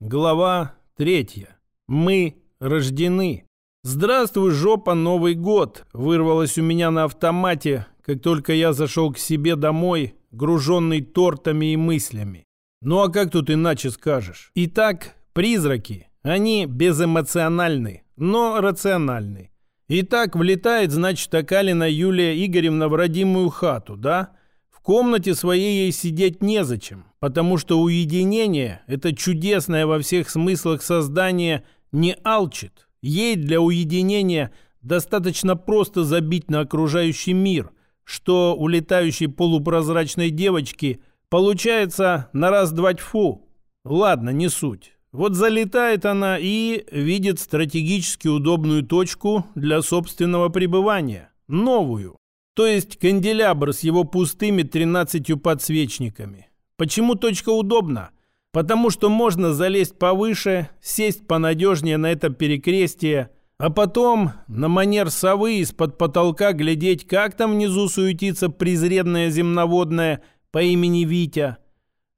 Глава третья. Мы рождены. «Здравствуй, жопа, Новый год!» вырвалось у меня на автомате, как только я зашел к себе домой, груженный тортами и мыслями. Ну а как тут иначе скажешь? Итак, призраки. Они безэмоциональны, но рациональны. Итак, влетает, значит, Акалина Юлия Игоревна в родимую хату, да? Комнате своей ей сидеть незачем, потому что уединение – это чудесное во всех смыслах создание не алчит. Ей для уединения достаточно просто забить на окружающий мир, что у летающей полупрозрачной девочки получается на раз-два тьфу. Ладно, не суть. Вот залетает она и видит стратегически удобную точку для собственного пребывания. Новую. То есть канделябр с его пустыми 13 подсвечниками. Почему точка удобна? Потому что можно залезть повыше, сесть понадежнее на это перекрестие, а потом на манер совы из-под потолка глядеть, как там внизу суетится презренная земноводная по имени Витя.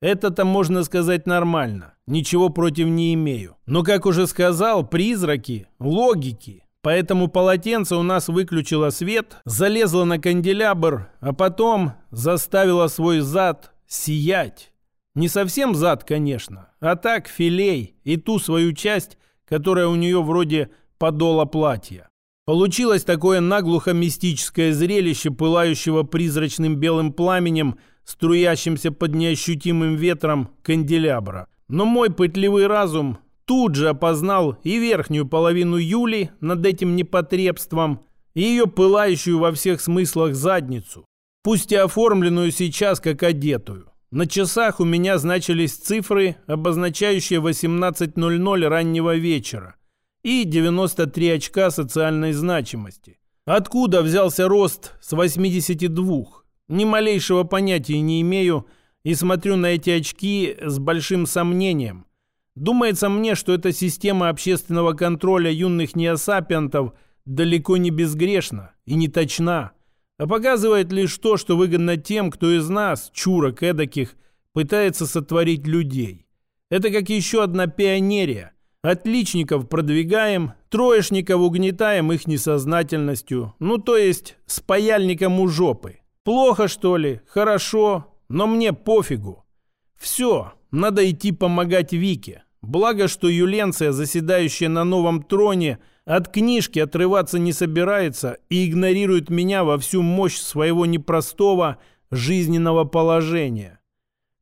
Это-то можно сказать нормально. Ничего против не имею. Но, как уже сказал, призраки, логики. Поэтому полотенце у нас выключило свет, залезло на канделябр, а потом заставило свой зад сиять. Не совсем зад, конечно, а так филей и ту свою часть, которая у нее вроде подола платья. Получилось такое наглухо мистическое зрелище, пылающего призрачным белым пламенем, струящимся под неощутимым ветром канделябра. Но мой пытливый разум тут же опознал и верхнюю половину Юли над этим непотребством, и ее пылающую во всех смыслах задницу, пусть и оформленную сейчас как одетую. На часах у меня значились цифры, обозначающие 18.00 раннего вечера и 93 очка социальной значимости. Откуда взялся рост с 82? Ни малейшего понятия не имею и смотрю на эти очки с большим сомнением. Думается мне, что эта система общественного контроля юных неосапиантов далеко не безгрешна и не точна а показывает лишь то, что выгодно тем, кто из нас, чурок эдаких, пытается сотворить людей. Это как еще одна пионерия. Отличников продвигаем, троечников угнетаем их несознательностью, ну то есть с у жопы. Плохо что ли? Хорошо, но мне пофигу. Все, надо идти помогать Вике. Благо, что Юленция, заседающая на новом троне, от книжки отрываться не собирается и игнорирует меня во всю мощь своего непростого жизненного положения.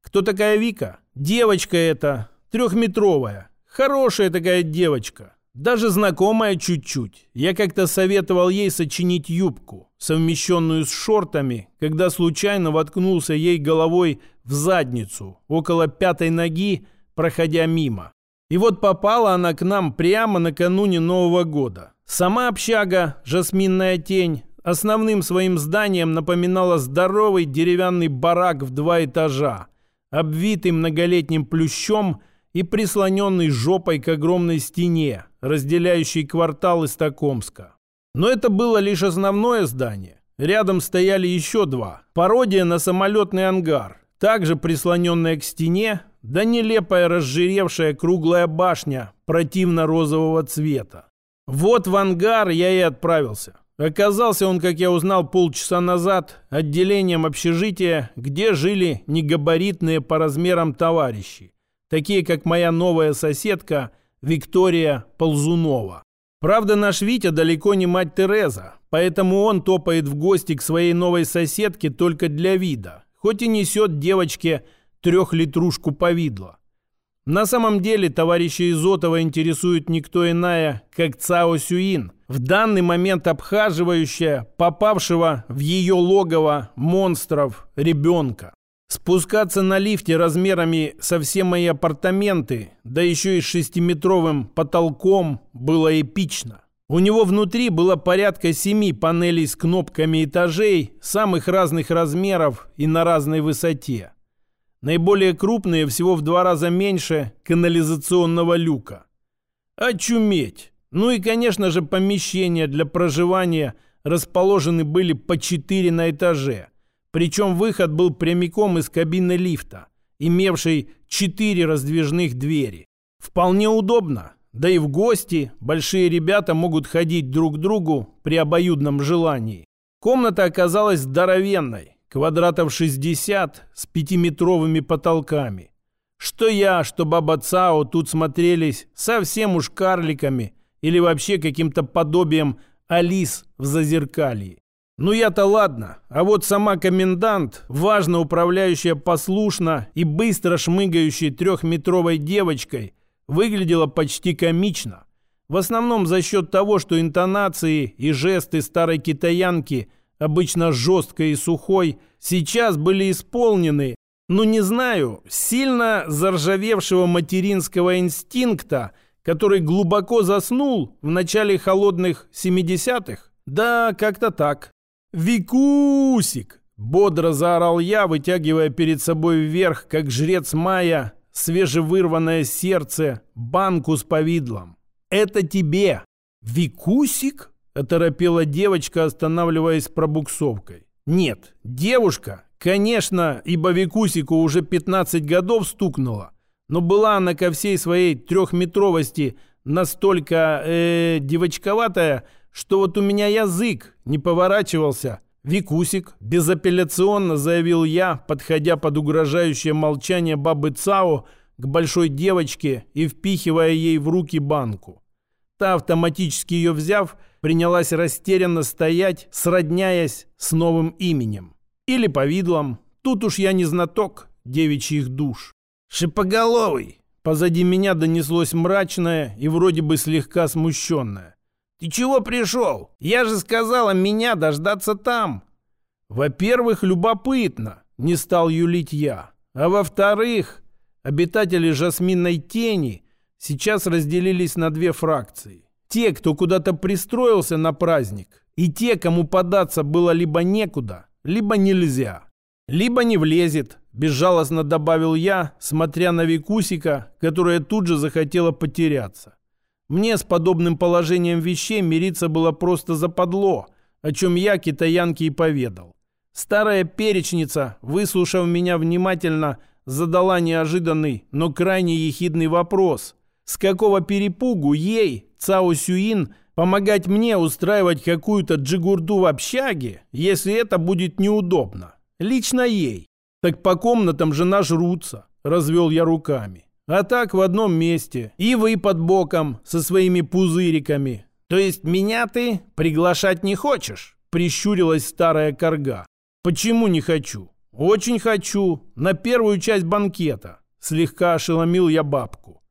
Кто такая Вика? Девочка эта, трехметровая. Хорошая такая девочка. Даже знакомая чуть-чуть. Я как-то советовал ей сочинить юбку, совмещенную с шортами, когда случайно воткнулся ей головой в задницу, около пятой ноги, проходя мимо. И вот попала она к нам прямо накануне Нового года. Сама общага, жасминная тень, основным своим зданием напоминала здоровый деревянный барак в два этажа, обвитый многолетним плющом и прислоненный жопой к огромной стене, разделяющей квартал из Токомска. Но это было лишь основное здание. Рядом стояли еще два. Пародия на самолетный ангар, также прислоненная к стене, да нелепая разжиревшая круглая башня противно-розового цвета. Вот в ангар я и отправился. Оказался он, как я узнал полчаса назад, отделением общежития, где жили негабаритные по размерам товарищи, такие как моя новая соседка Виктория Ползунова. Правда, наш Витя далеко не мать Тереза, поэтому он топает в гости к своей новой соседке только для вида, хоть и несет девочке трехлитрушку повидла. На самом деле товарища Изотова интересует никто иная, как Цао Сюин, в данный момент обхаживающая попавшего в ее логово монстров ребенка. Спускаться на лифте размерами со все мои апартаменты, да еще и с шестиметровым потолком, было эпично. У него внутри было порядка семи панелей с кнопками этажей, самых разных размеров и на разной высоте. Наиболее крупные, всего в два раза меньше канализационного люка. Очуметь! Ну и, конечно же, помещения для проживания расположены были по четыре на этаже. Причем выход был прямиком из кабины лифта, имевшей четыре раздвижных двери. Вполне удобно. Да и в гости большие ребята могут ходить друг к другу при обоюдном желании. Комната оказалась здоровенной, квадратов 60 с пятиметровыми потолками. Что я, что баба Цао тут смотрелись совсем уж карликами или вообще каким-то подобием Алис в зазеркалье. Ну я-то ладно, а вот сама комендант, важно управляющая послушно и быстро шмыгающей трехметровой девочкой, выглядела почти комично. В основном за счет того, что интонации и жесты старой китаянки, обычно жесткой и сухой, сейчас были исполнены, ну не знаю, сильно заржавевшего материнского инстинкта, который глубоко заснул в начале холодных 70-х. Да, как-то так. «Викусик!» — бодро заорал я, вытягивая перед собой вверх, как жрец Майя, свежевырванное сердце, банку с повидлом. «Это тебе!» «Викусик?» — оторопела девочка, останавливаясь пробуксовкой. «Нет, девушка, конечно, ибо Викусику уже 15 годов стукнуло, но была она ко всей своей трехметровости настолько э, девочковатая, что вот у меня язык не поворачивался. Викусик, безапелляционно заявил я, подходя под угрожающее молчание бабы Цао к большой девочке и впихивая ей в руки банку. Та, автоматически ее взяв, принялась растерянно стоять, сродняясь с новым именем. Или повидлом. Тут уж я не знаток девичьих душ. «Шипоголовый!» Позади меня донеслось мрачное и вроде бы слегка смущенное. «Ты чего пришел? Я же сказала меня дождаться там!» «Во-первых, любопытно», — не стал юлить я. «А во-вторых, обитатели Жасминной тени сейчас разделились на две фракции. Те, кто куда-то пристроился на праздник, и те, кому податься было либо некуда, либо нельзя. Либо не влезет, безжалостно добавил я, смотря на Викусика, которая тут же захотела потеряться. Мне с подобным положением вещей мириться было просто западло, о чем я китаянке и поведал. Старая перечница, выслушав меня внимательно, задала неожиданный, но крайне ехидный вопрос. С какого перепугу ей, Цао Сюин, помогать мне устраивать какую-то джигурду в общаге, если это будет неудобно? Лично ей. Так по комнатам же нажрутся, развел я руками. А так в одном месте. И вы под боком со своими пузыриками. То есть меня ты приглашать не хочешь? Прищурилась старая корга. Почему не хочу? Очень хочу. На первую часть банкета. Слегка ошеломил я бабку.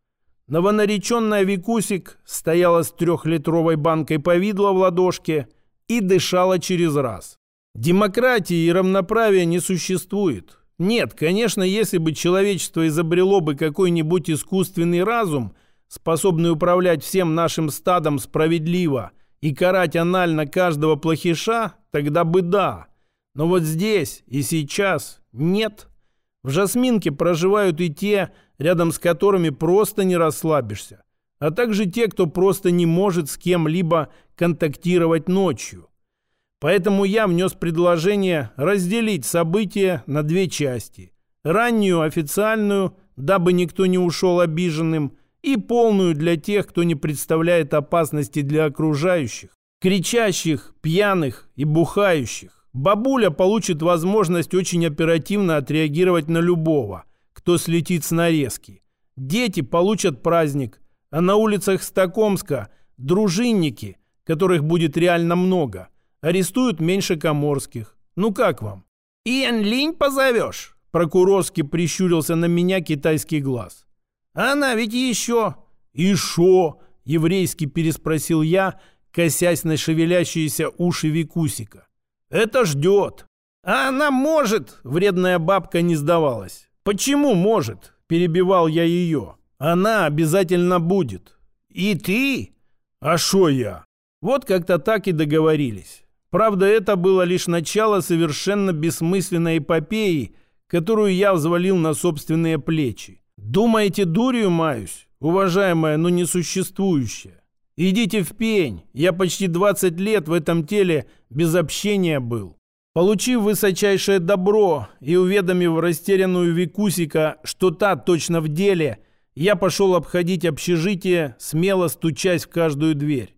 Новонареченная Викусик стояла с трехлитровой банкой повидла в ладошке и дышала через раз. Демократии и равноправия не существует. Нет, конечно, если бы человечество изобрело бы какой-нибудь искусственный разум, способный управлять всем нашим стадом справедливо и карать анально каждого плохиша, тогда бы да. Но вот здесь и сейчас нет. В Жасминке проживают и те, рядом с которыми просто не расслабишься, а также те, кто просто не может с кем-либо контактировать ночью. Поэтому я внес предложение разделить события на две части. Раннюю официальную, дабы никто не ушел обиженным, и полную для тех, кто не представляет опасности для окружающих, кричащих, пьяных и бухающих. Бабуля получит возможность очень оперативно отреагировать на любого, кто слетит с нарезки. Дети получат праздник, а на улицах Стокомска дружинники, которых будет реально много – арестуют меньше коморских. Ну как вам? Иэн Линь позовешь? Прокурорский прищурился на меня китайский глаз. Она ведь еще... И шо? Еврейски переспросил я, косясь на шевелящиеся уши Викусика. Это ждет. А она может, вредная бабка не сдавалась. Почему может? Перебивал я ее. Она обязательно будет. И ты? А шо я? Вот как-то так и договорились. Правда, это было лишь начало совершенно бессмысленной эпопеи, которую я взвалил на собственные плечи. Думаете, дурью маюсь, уважаемая, но несуществующая? Идите в пень, я почти 20 лет в этом теле без общения был. Получив высочайшее добро и уведомив растерянную Викусика, что та точно в деле, я пошел обходить общежитие, смело стучась в каждую дверь.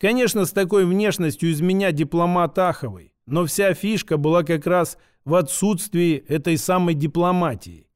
Конечно, с такой внешностью из меня дипломат Аховый, но вся фишка была как раз в отсутствии этой самой дипломатии.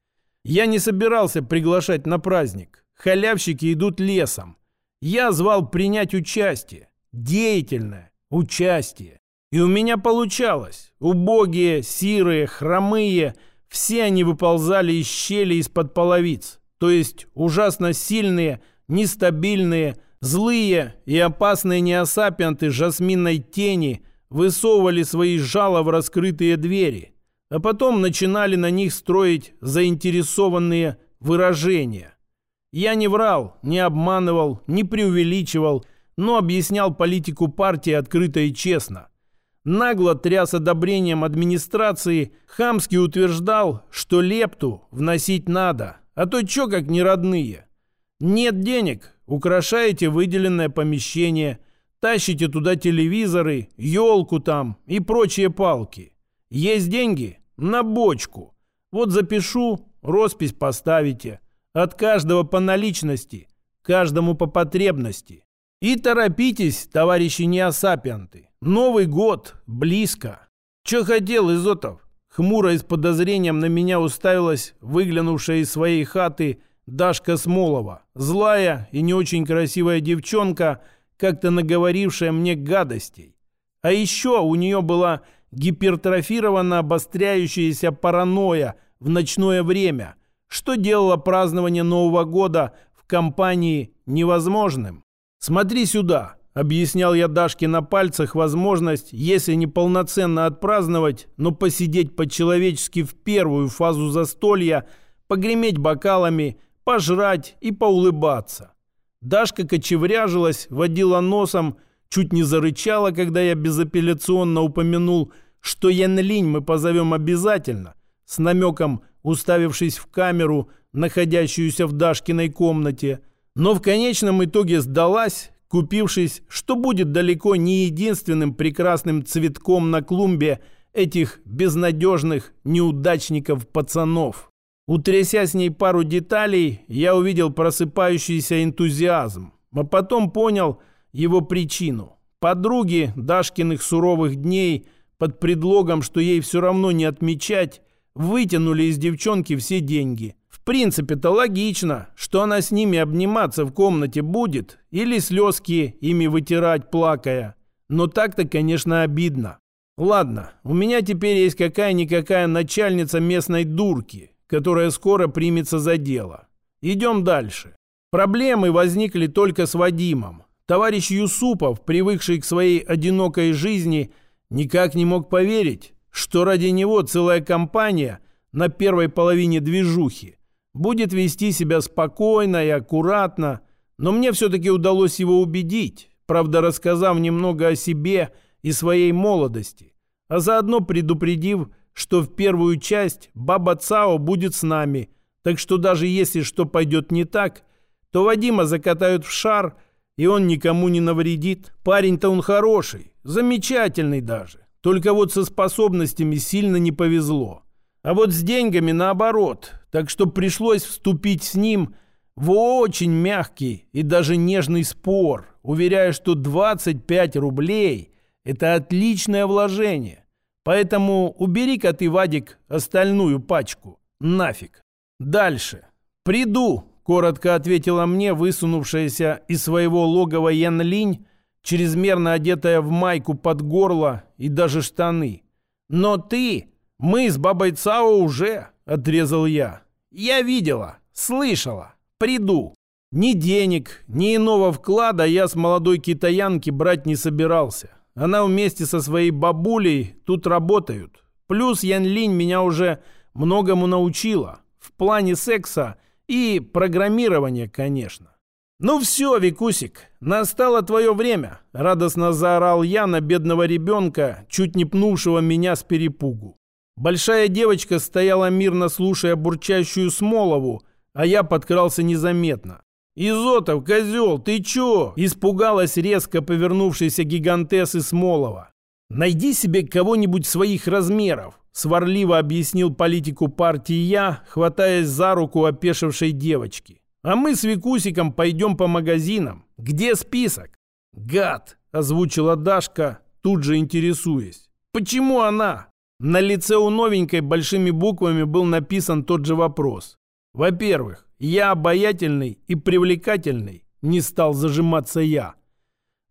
Я не собирался приглашать на праздник. Халявщики идут лесом. Я звал принять участие. Деятельное участие. И у меня получалось. Убогие, сирые, хромые, все они выползали из щели из-под половиц. То есть ужасно сильные, нестабильные, злые и опасные неосапианты жасминной тени высовывали свои жало в раскрытые двери, а потом начинали на них строить заинтересованные выражения. Я не врал, не обманывал, не преувеличивал, но объяснял политику партии открыто и честно. Нагло тряс одобрением администрации, хамски утверждал, что лепту вносить надо, а то чё как не родные. Нет денег, украшаете выделенное помещение, тащите туда телевизоры, елку там и прочие палки. Есть деньги? На бочку. Вот запишу, роспись поставите. От каждого по наличности, каждому по потребности. И торопитесь, товарищи неосапианты. Новый год близко. Че хотел, Изотов? Хмуро и с подозрением на меня уставилась выглянувшая из своей хаты Дашка Смолова. Злая и не очень красивая девчонка, как-то наговорившая мне гадостей. А еще у нее была гипертрофирована обостряющаяся паранойя в ночное время, что делало празднование Нового года в компании невозможным. «Смотри сюда», — объяснял я Дашке на пальцах возможность, если не полноценно отпраздновать, но посидеть по-человечески в первую фазу застолья, погреметь бокалами, пожрать и поулыбаться. Дашка кочевряжилась, водила носом, чуть не зарычала, когда я безапелляционно упомянул, что Ян Линь мы позовем обязательно, с намеком уставившись в камеру, находящуюся в Дашкиной комнате, но в конечном итоге сдалась, купившись, что будет далеко не единственным прекрасным цветком на клумбе этих безнадежных неудачников-пацанов. Утряся с ней пару деталей, я увидел просыпающийся энтузиазм, а потом понял его причину. Подруги Дашкиных суровых дней под предлогом, что ей все равно не отмечать, вытянули из девчонки все деньги. Принципе-то логично, что она с ними обниматься в комнате будет или слезки ими вытирать, плакая. Но так-то, конечно, обидно. Ладно, у меня теперь есть какая-никакая начальница местной дурки, которая скоро примется за дело. Идем дальше. Проблемы возникли только с Вадимом. Товарищ Юсупов, привыкший к своей одинокой жизни, никак не мог поверить, что ради него целая компания на первой половине движухи будет вести себя спокойно и аккуратно, но мне все-таки удалось его убедить, правда рассказав немного о себе и своей молодости, а заодно предупредив, что в первую часть баба Цао будет с нами, так что даже если что пойдет не так, то Вадима закатают в шар, и он никому не навредит. Парень-то он хороший, замечательный даже. Только вот со способностями сильно не повезло. А вот с деньгами наоборот. Так что пришлось вступить с ним в очень мягкий и даже нежный спор, уверяя, что 25 рублей – это отличное вложение. Поэтому убери-ка ты, Вадик, остальную пачку. Нафиг. Дальше. «Приду», – коротко ответила мне высунувшаяся из своего логова Ян Линь, чрезмерно одетая в майку под горло и даже штаны. «Но ты, мы с бабой Цао уже», — отрезал я. «Я видела, слышала, приду». Ни денег, ни иного вклада я с молодой китаянки брать не собирался. Она вместе со своей бабулей тут работают. Плюс Ян Линь меня уже многому научила. В плане секса и программирования, конечно. «Ну все, Викусик, настало твое время!» — радостно заорал я на бедного ребенка, чуть не пнувшего меня с перепугу. Большая девочка стояла мирно слушая бурчащую Смолову, а я подкрался незаметно. «Изотов, козел, ты чё?» — испугалась резко повернувшаяся гигантессы Смолова. «Найди себе кого-нибудь своих размеров», — сварливо объяснил политику партии я, хватаясь за руку опешившей девочки. А мы с Викусиком пойдем по магазинам. Где список? Гад, озвучила Дашка, тут же интересуясь. Почему она? На лице у новенькой большими буквами был написан тот же вопрос. Во-первых, я обаятельный и привлекательный, не стал зажиматься я.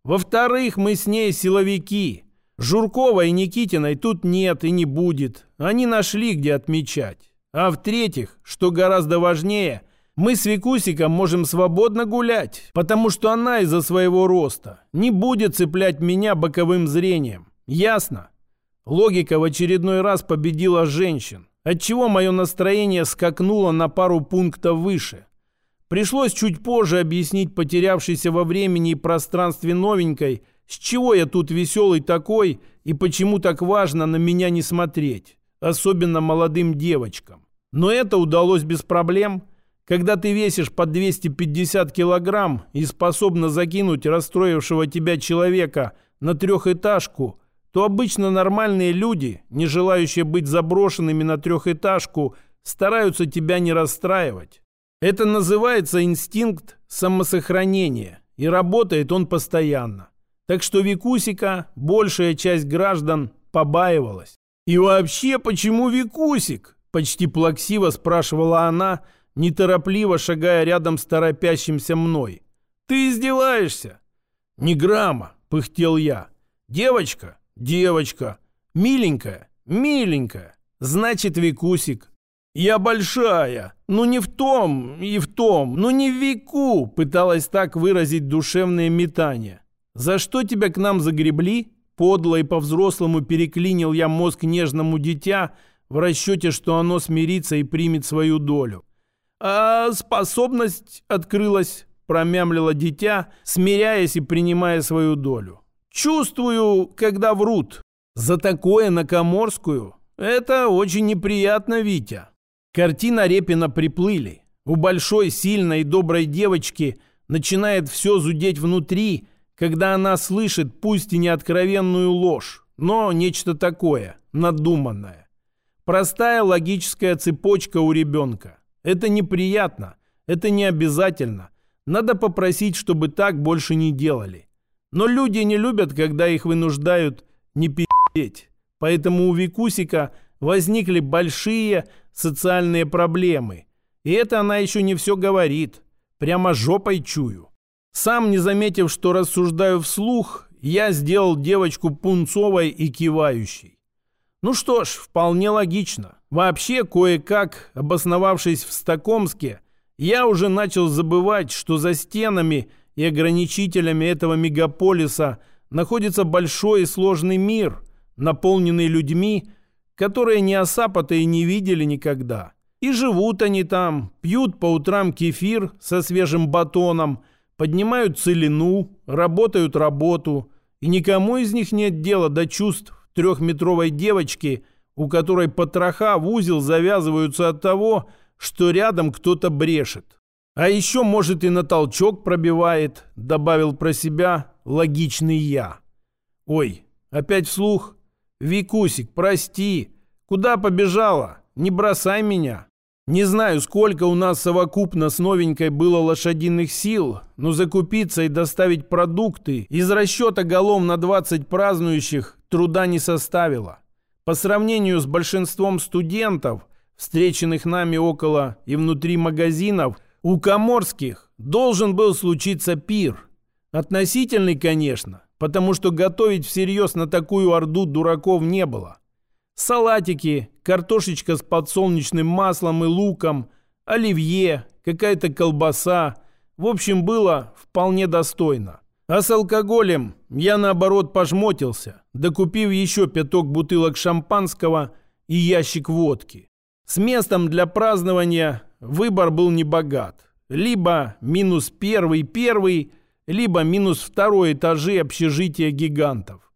Во-вторых, мы с ней силовики. Журкова и Никитиной тут нет и не будет. Они нашли, где отмечать. А в-третьих, что гораздо важнее, мы с Викусиком можем свободно гулять, потому что она из-за своего роста не будет цеплять меня боковым зрением. Ясно? Логика в очередной раз победила женщин, отчего мое настроение скакнуло на пару пунктов выше. Пришлось чуть позже объяснить потерявшейся во времени и пространстве новенькой, с чего я тут веселый такой и почему так важно на меня не смотреть, особенно молодым девочкам. Но это удалось без проблем. Когда ты весишь по 250 килограмм и способна закинуть расстроившего тебя человека на трехэтажку, то обычно нормальные люди, не желающие быть заброшенными на трехэтажку, стараются тебя не расстраивать. Это называется инстинкт самосохранения, и работает он постоянно. Так что Викусика большая часть граждан побаивалась. «И вообще, почему Викусик?» – почти плаксиво спрашивала она, неторопливо шагая рядом с торопящимся мной. «Ты издеваешься?» «Не грамма», – пыхтел я. «Девочка? Девочка. Миленькая? Миленькая. Значит, Викусик. «Я большая, но не в том и в том, но не в веку», пыталась так выразить душевное метание. «За что тебя к нам загребли?» Подло и по-взрослому переклинил я мозг нежному дитя в расчете, что оно смирится и примет свою долю. «А способность открылась», промямлило дитя, смиряясь и принимая свою долю. «Чувствую, когда врут. За такое на Коморскую это очень неприятно, Витя». Картина Репина приплыли. У большой, сильной и доброй девочки начинает все зудеть внутри, когда она слышит, пусть и не откровенную ложь, но нечто такое, надуманное. Простая логическая цепочка у ребенка. Это неприятно, это не обязательно. Надо попросить, чтобы так больше не делали. Но люди не любят, когда их вынуждают не пи***ть. Поэтому у Викусика возникли большие социальные проблемы. И это она еще не все говорит. Прямо жопой чую. Сам не заметив, что рассуждаю вслух, я сделал девочку пунцовой и кивающей. Ну что ж, вполне логично. Вообще, кое-как, обосновавшись в Стокомске, я уже начал забывать, что за стенами и ограничителями этого мегаполиса находится большой и сложный мир, наполненный людьми, которые ни Осапа-то и не видели никогда. И живут они там, пьют по утрам кефир со свежим батоном, поднимают целину, работают работу, и никому из них нет дела до чувств трехметровой девочки, у которой потроха в узел завязываются от того, что рядом кто-то брешет. А еще, может, и на толчок пробивает, добавил про себя логичный я. Ой, опять вслух? «Викусик, прости. Куда побежала? Не бросай меня». Не знаю, сколько у нас совокупно с новенькой было лошадиных сил, но закупиться и доставить продукты из расчета голов на 20 празднующих труда не составило. По сравнению с большинством студентов, встреченных нами около и внутри магазинов, у коморских должен был случиться пир. Относительный, конечно, потому что готовить всерьез на такую орду дураков не было. Салатики, картошечка с подсолнечным маслом и луком, оливье, какая-то колбаса. В общем, было вполне достойно. А с алкоголем я, наоборот, пожмотился, докупив еще пяток бутылок шампанского и ящик водки. С местом для празднования выбор был небогат. Либо минус первый-первый, либо минус второй этажи общежития гигантов.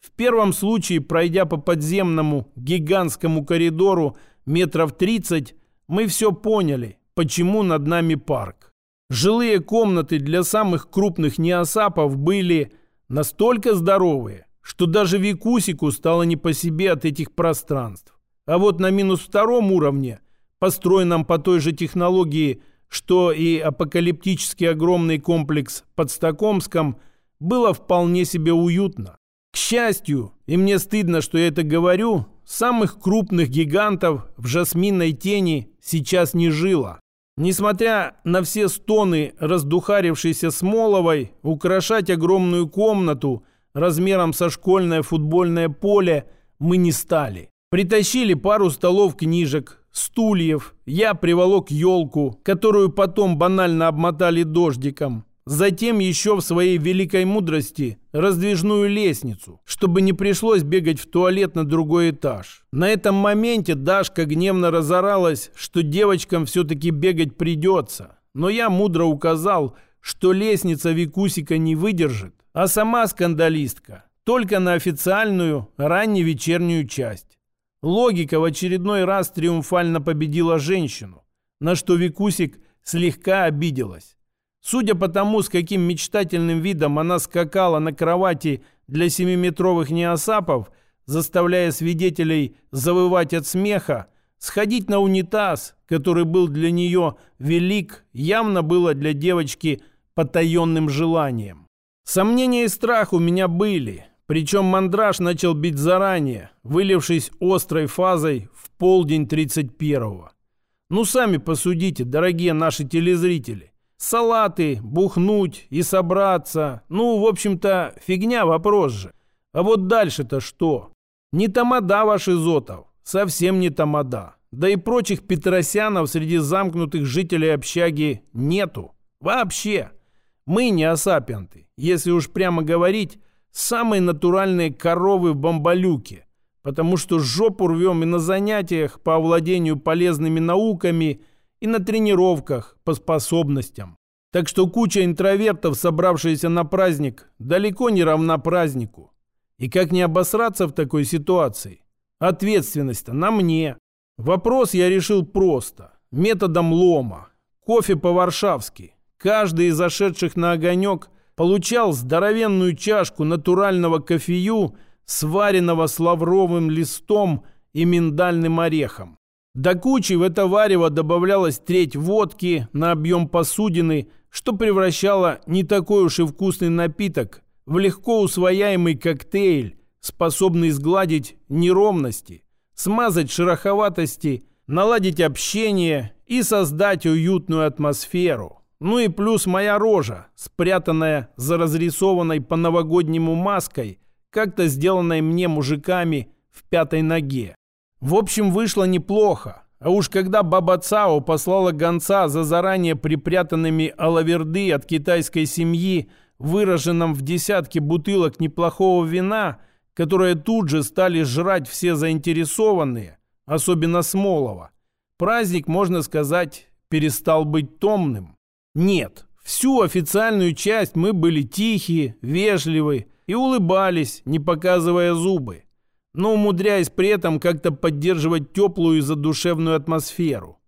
В первом случае, пройдя по подземному гигантскому коридору метров 30, мы все поняли, почему над нами парк. Жилые комнаты для самых крупных неосапов были настолько здоровые, что даже Викусику стало не по себе от этих пространств. А вот на минус втором уровне, построенном по той же технологии что и апокалиптически огромный комплекс под Стокомском, было вполне себе уютно. К счастью, и мне стыдно, что я это говорю, самых крупных гигантов в жасминной тени сейчас не жило. Несмотря на все стоны раздухарившейся Смоловой, украшать огромную комнату размером со школьное футбольное поле мы не стали. Притащили пару столов книжек, стульев, я приволок елку, которую потом банально обмотали дождиком. Затем еще в своей великой мудрости раздвижную лестницу, чтобы не пришлось бегать в туалет на другой этаж. На этом моменте Дашка гневно разоралась, что девочкам все-таки бегать придется. Но я мудро указал, что лестница Викусика не выдержит, а сама скандалистка только на официальную ранневечернюю часть. Логика в очередной раз триумфально победила женщину, на что Викусик слегка обиделась. Судя по тому, с каким мечтательным видом она скакала на кровати для семиметровых неосапов, заставляя свидетелей завывать от смеха, сходить на унитаз, который был для нее велик, явно было для девочки потаенным желанием. Сомнения и страх у меня были, причем мандраж начал бить заранее, вылившись острой фазой в полдень 31-го. Ну, сами посудите, дорогие наши телезрители. Салаты, бухнуть и собраться. Ну, в общем-то, фигня вопрос же. А вот дальше-то что? Не тамада ваш Изотов. Совсем не тамада. Да и прочих петросянов среди замкнутых жителей общаги нету. Вообще. Мы не осапенты. Если уж прямо говорить, самые натуральные коровы в бомбалюке. Потому что жопу рвем и на занятиях по овладению полезными науками – и на тренировках по способностям. Так что куча интровертов, собравшаяся на праздник, далеко не равна празднику. И как не обосраться в такой ситуации? Ответственность-то на мне. Вопрос я решил просто. Методом лома. Кофе по-варшавски. Каждый из зашедших на огонек получал здоровенную чашку натурального кофею, сваренного с лавровым листом и миндальным орехом. До кучи в это варево добавлялась треть водки на объем посудины, что превращало не такой уж и вкусный напиток в легко усвояемый коктейль, способный сгладить неровности, смазать шероховатости, наладить общение и создать уютную атмосферу. Ну и плюс моя рожа, спрятанная за разрисованной по новогоднему маской, как-то сделанной мне мужиками в пятой ноге. В общем, вышло неплохо. А уж когда Баба Цао послала гонца за заранее припрятанными алаверды от китайской семьи, выраженном в десятке бутылок неплохого вина, которые тут же стали жрать все заинтересованные, особенно Смолова, праздник, можно сказать, перестал быть томным. Нет, всю официальную часть мы были тихие, вежливы и улыбались, не показывая зубы но умудряясь при этом как-то поддерживать теплую и задушевную атмосферу.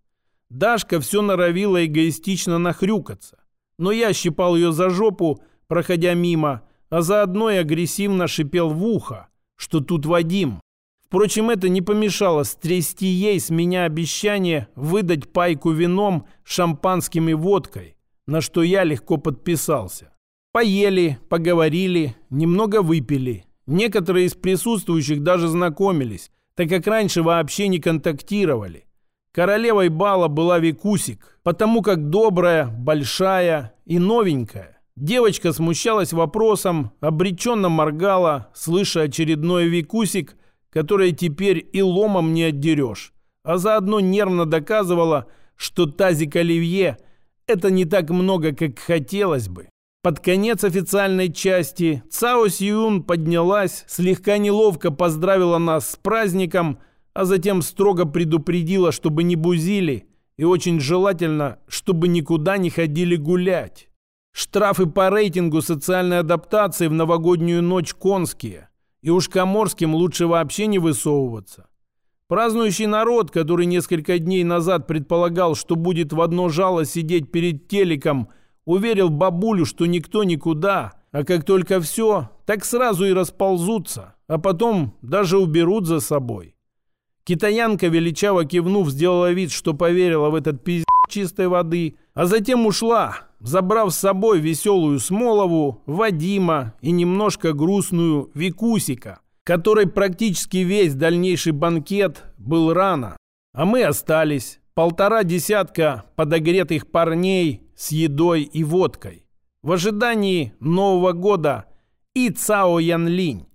Дашка все норовила эгоистично нахрюкаться, но я щипал ее за жопу, проходя мимо, а заодно и агрессивно шипел в ухо, что тут Вадим. Впрочем, это не помешало стрясти ей с меня обещание выдать пайку вином, шампанским и водкой, на что я легко подписался. Поели, поговорили, немного выпили – Некоторые из присутствующих даже знакомились, так как раньше вообще не контактировали. Королевой бала была Викусик, потому как добрая, большая и новенькая. Девочка смущалась вопросом, обреченно моргала, слыша очередной Викусик, который теперь и ломом не отдерешь, а заодно нервно доказывала, что тазик Оливье – это не так много, как хотелось бы. Под конец официальной части Цао Сиюн поднялась, слегка неловко поздравила нас с праздником, а затем строго предупредила, чтобы не бузили, и очень желательно, чтобы никуда не ходили гулять. Штрафы по рейтингу социальной адаптации в новогоднюю ночь конские. И уж коморским лучше вообще не высовываться. Празднующий народ, который несколько дней назад предполагал, что будет в одно жало сидеть перед телеком – Уверил бабулю, что никто никуда, а как только все, так сразу и расползутся, а потом даже уберут за собой. Китаянка, величаво кивнув, сделала вид, что поверила в этот пиздец чистой воды, А затем ушла, забрав с собой веселую Смолову, Вадима и немножко грустную Викусика, которой практически весь дальнейший банкет был рано. А мы остались, полтора десятка подогретых парней с едой и водкой. В ожидании Нового года и Цао Ян Линь.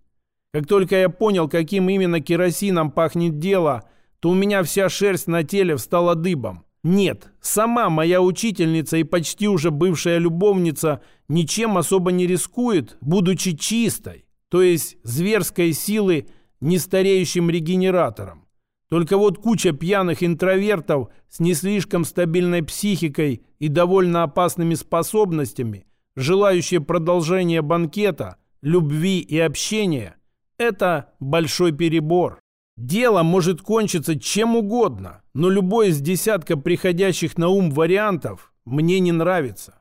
Как только я понял, каким именно керосином пахнет дело, то у меня вся шерсть на теле встала дыбом. Нет, сама моя учительница и почти уже бывшая любовница ничем особо не рискует, будучи чистой, то есть зверской силы нестареющим регенератором. Только вот куча пьяных интровертов с не слишком стабильной психикой и довольно опасными способностями, желающие продолжения банкета, любви и общения – это большой перебор. Дело может кончиться чем угодно, но любой из десятка приходящих на ум вариантов мне не нравится.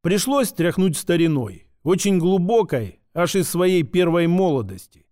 Пришлось тряхнуть стариной, очень глубокой, аж из своей первой молодости.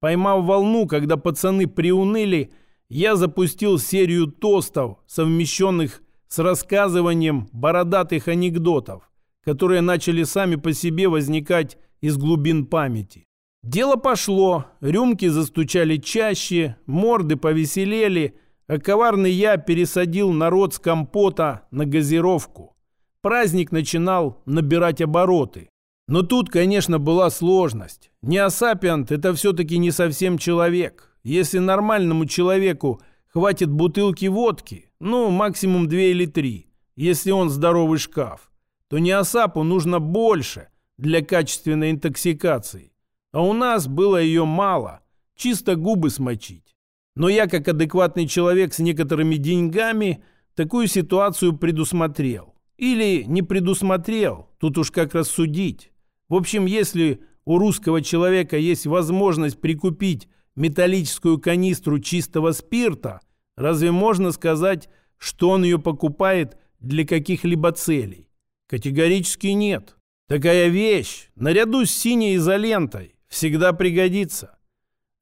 Поймав волну, когда пацаны приуныли, я запустил серию тостов, совмещенных с рассказыванием бородатых анекдотов, которые начали сами по себе возникать из глубин памяти. Дело пошло, рюмки застучали чаще, морды повеселели, а коварный я пересадил народ с компота на газировку. Праздник начинал набирать обороты. Но тут, конечно, была сложность. Неосапиант – это все-таки не совсем человек. Если нормальному человеку хватит бутылки водки, ну, максимум две или три, если он здоровый шкаф, то неосапу нужно больше для качественной интоксикации. А у нас было ее мало, чисто губы смочить. Но я, как адекватный человек с некоторыми деньгами, такую ситуацию предусмотрел. Или не предусмотрел, тут уж как рассудить. В общем, если у русского человека есть возможность прикупить металлическую канистру чистого спирта, разве можно сказать, что он ее покупает для каких-либо целей? Категорически нет. Такая вещь, наряду с синей изолентой, всегда пригодится.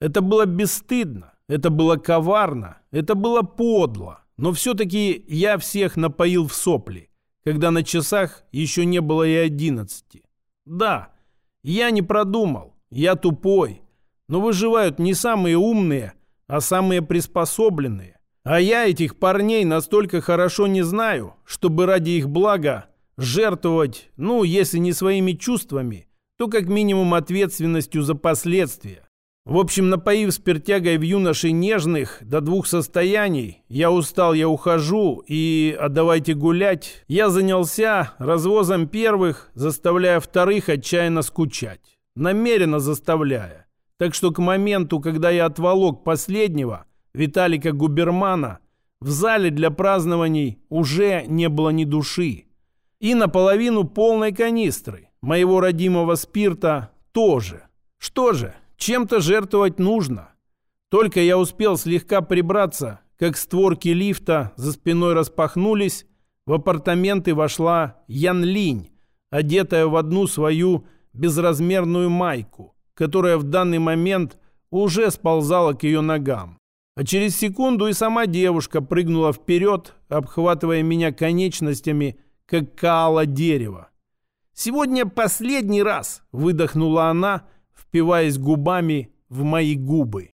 Это было бесстыдно, это было коварно, это было подло. Но все-таки я всех напоил в сопли, когда на часах еще не было и одиннадцати. Да, я не продумал, я тупой, но выживают не самые умные, а самые приспособленные. А я этих парней настолько хорошо не знаю, чтобы ради их блага жертвовать, ну, если не своими чувствами, то как минимум ответственностью за последствия. В общем, напоив спиртягой в юноше нежных до двух состояний, я устал, я ухожу, и, а давайте гулять, я занялся развозом первых, заставляя вторых отчаянно скучать. Намеренно заставляя. Так что к моменту, когда я отволок последнего, Виталика Губермана, в зале для празднований уже не было ни души. И наполовину полной канистры моего родимого спирта тоже. Что же, чем-то жертвовать нужно. Только я успел слегка прибраться, как створки лифта за спиной распахнулись, в апартаменты вошла Ян Линь, одетая в одну свою безразмерную майку, которая в данный момент уже сползала к ее ногам. А через секунду и сама девушка прыгнула вперед, обхватывая меня конечностями, как каала дерева. «Сегодня последний раз!» – выдохнула она, впиваясь губами в мои губы.